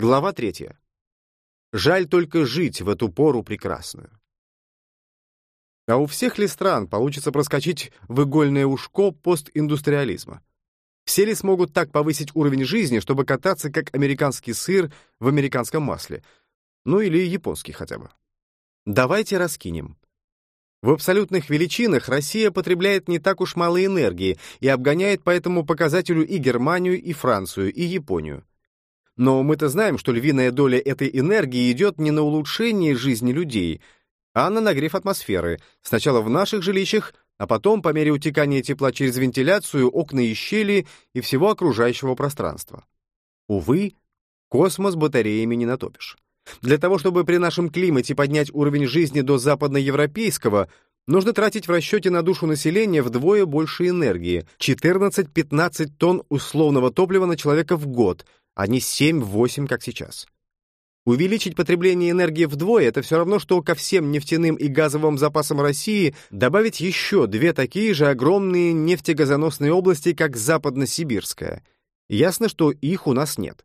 Глава третья. Жаль только жить в эту пору прекрасную. А у всех ли стран получится проскочить в игольное ушко постиндустриализма? Все ли смогут так повысить уровень жизни, чтобы кататься, как американский сыр в американском масле? Ну или японский хотя бы. Давайте раскинем. В абсолютных величинах Россия потребляет не так уж мало энергии и обгоняет по этому показателю и Германию, и Францию, и Японию. Но мы-то знаем, что львиная доля этой энергии идет не на улучшение жизни людей, а на нагрев атмосферы, сначала в наших жилищах, а потом, по мере утекания тепла через вентиляцию, окна и щели и всего окружающего пространства. Увы, космос батареями не натопишь. Для того, чтобы при нашем климате поднять уровень жизни до западноевропейского, нужно тратить в расчете на душу населения вдвое больше энергии — 14-15 тонн условного топлива на человека в год, а не 7-8, как сейчас. Увеличить потребление энергии вдвое — это все равно, что ко всем нефтяным и газовым запасам России добавить еще две такие же огромные нефтегазоносные области, как Западно-Сибирская. Ясно, что их у нас нет.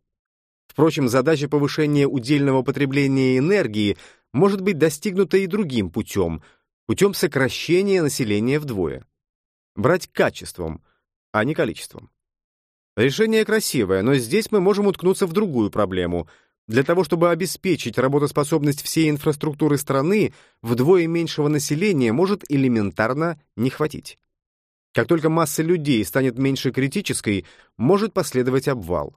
Впрочем, задача повышения удельного потребления энергии может быть достигнута и другим путем, путем сокращения населения вдвое. Брать качеством, а не количеством. Решение красивое, но здесь мы можем уткнуться в другую проблему — для того, чтобы обеспечить работоспособность всей инфраструктуры страны, вдвое меньшего населения может элементарно не хватить. Как только масса людей станет меньше критической, может последовать обвал.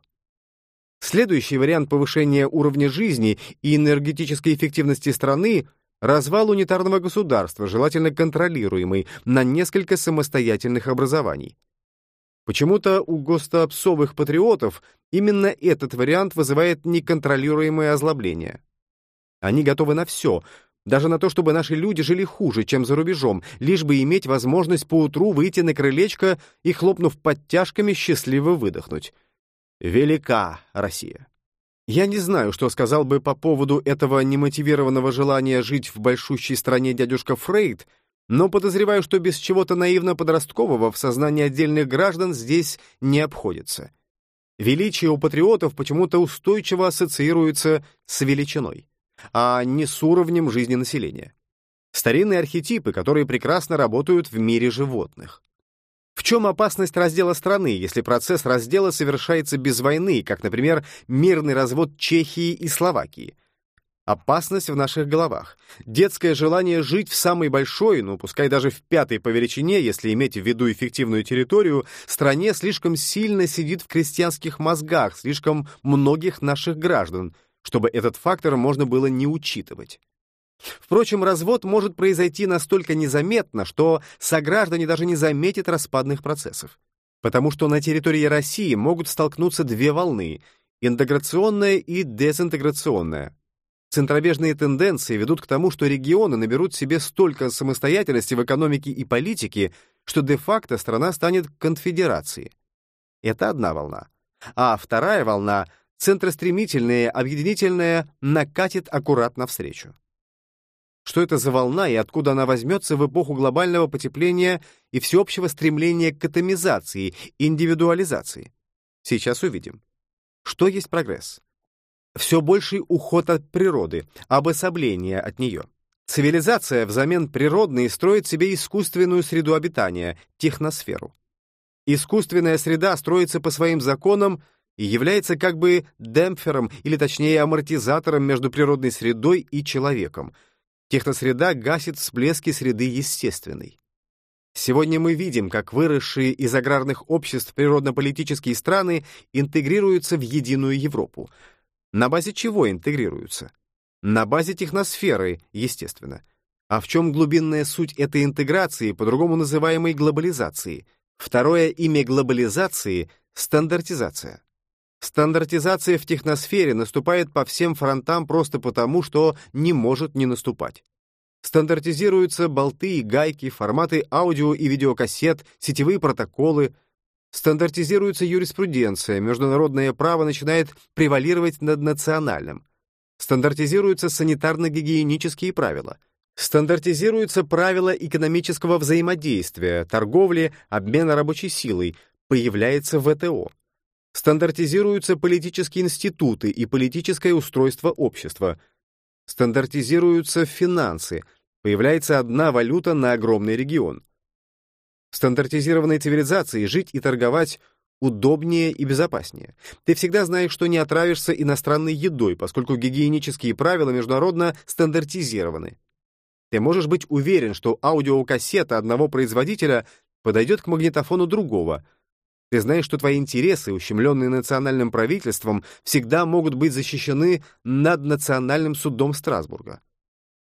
Следующий вариант повышения уровня жизни и энергетической эффективности страны — развал унитарного государства, желательно контролируемый, на несколько самостоятельных образований. Почему-то у гостоопсовых патриотов именно этот вариант вызывает неконтролируемое озлобление. Они готовы на все, даже на то, чтобы наши люди жили хуже, чем за рубежом, лишь бы иметь возможность поутру выйти на крылечко и, хлопнув подтяжками, счастливо выдохнуть. Велика Россия. Я не знаю, что сказал бы по поводу этого немотивированного желания жить в большущей стране дядюшка Фрейд, но подозреваю, что без чего-то наивно-подросткового в сознании отдельных граждан здесь не обходится. Величие у патриотов почему-то устойчиво ассоциируется с величиной, а не с уровнем жизни населения. Старинные архетипы, которые прекрасно работают в мире животных. В чем опасность раздела страны, если процесс раздела совершается без войны, как, например, мирный развод Чехии и Словакии – Опасность в наших головах. Детское желание жить в самой большой, ну, пускай даже в пятой по величине, если иметь в виду эффективную территорию, стране слишком сильно сидит в крестьянских мозгах слишком многих наших граждан, чтобы этот фактор можно было не учитывать. Впрочем, развод может произойти настолько незаметно, что сограждане даже не заметят распадных процессов. Потому что на территории России могут столкнуться две волны — интеграционная и дезинтеграционная. Центробежные тенденции ведут к тому, что регионы наберут себе столько самостоятельности в экономике и политике, что де-факто страна станет конфедерацией. Это одна волна. А вторая волна, центростремительная, объединительная, накатит аккуратно встречу. Что это за волна и откуда она возьмется в эпоху глобального потепления и всеобщего стремления к атомизации, индивидуализации? Сейчас увидим. Что есть прогресс? Все больший уход от природы, обособление от нее. Цивилизация взамен природной строит себе искусственную среду обитания, техносферу. Искусственная среда строится по своим законам и является как бы демпфером, или точнее амортизатором между природной средой и человеком. Техносреда гасит всплески среды естественной. Сегодня мы видим, как выросшие из аграрных обществ природно-политические страны интегрируются в единую Европу — на базе чего интегрируются? На базе техносферы, естественно. А в чем глубинная суть этой интеграции, по-другому называемой глобализации? Второе имя глобализации — стандартизация. Стандартизация в техносфере наступает по всем фронтам просто потому, что не может не наступать. Стандартизируются болты и гайки, форматы аудио и видеокассет, сетевые протоколы — Стандартизируется юриспруденция, международное право начинает превалировать над национальным. Стандартизируются санитарно-гигиенические правила. Стандартизируются правила экономического взаимодействия, торговли, обмена рабочей силой, появляется ВТО. Стандартизируются политические институты и политическое устройство общества. Стандартизируются финансы. Появляется одна валюта на огромный регион. В стандартизированной цивилизации жить и торговать удобнее и безопаснее. Ты всегда знаешь, что не отравишься иностранной едой, поскольку гигиенические правила международно стандартизированы. Ты можешь быть уверен, что аудиокассета одного производителя подойдет к магнитофону другого. Ты знаешь, что твои интересы, ущемленные национальным правительством, всегда могут быть защищены над Национальным судом Страсбурга.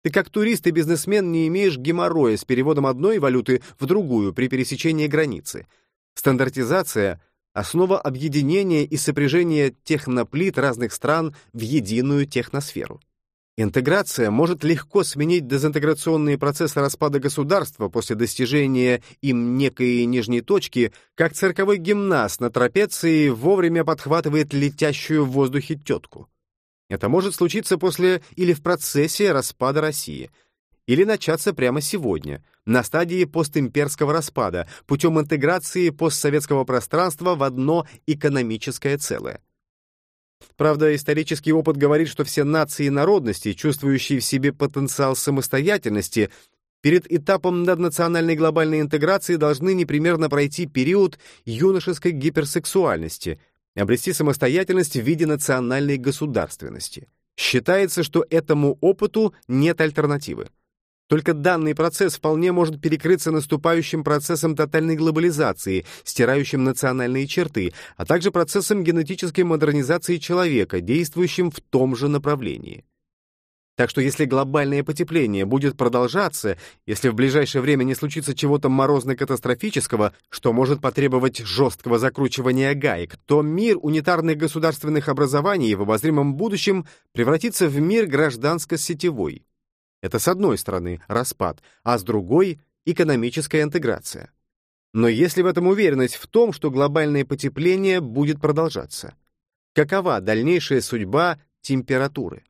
Ты как турист и бизнесмен не имеешь геморроя с переводом одной валюты в другую при пересечении границы. Стандартизация — основа объединения и сопряжения техноплит разных стран в единую техносферу. Интеграция может легко сменить дезинтеграционные процессы распада государства после достижения им некой нижней точки, как цирковой гимнаст на трапеции вовремя подхватывает летящую в воздухе тетку. Это может случиться после или в процессе распада России, или начаться прямо сегодня, на стадии постимперского распада, путем интеграции постсоветского пространства в одно экономическое целое. Правда, исторический опыт говорит, что все нации и народности, чувствующие в себе потенциал самостоятельности, перед этапом наднациональной глобальной интеграции должны непремерно пройти период юношеской гиперсексуальности, обрести самостоятельность в виде национальной государственности. Считается, что этому опыту нет альтернативы. Только данный процесс вполне может перекрыться наступающим процессом тотальной глобализации, стирающим национальные черты, а также процессом генетической модернизации человека, действующим в том же направлении. Так что если глобальное потепление будет продолжаться, если в ближайшее время не случится чего-то морозно-катастрофического, что может потребовать жесткого закручивания гаек, то мир унитарных государственных образований в обозримом будущем превратится в мир гражданско-сетевой. Это с одной стороны распад, а с другой — экономическая интеграция. Но если в этом уверенность в том, что глобальное потепление будет продолжаться? Какова дальнейшая судьба температуры?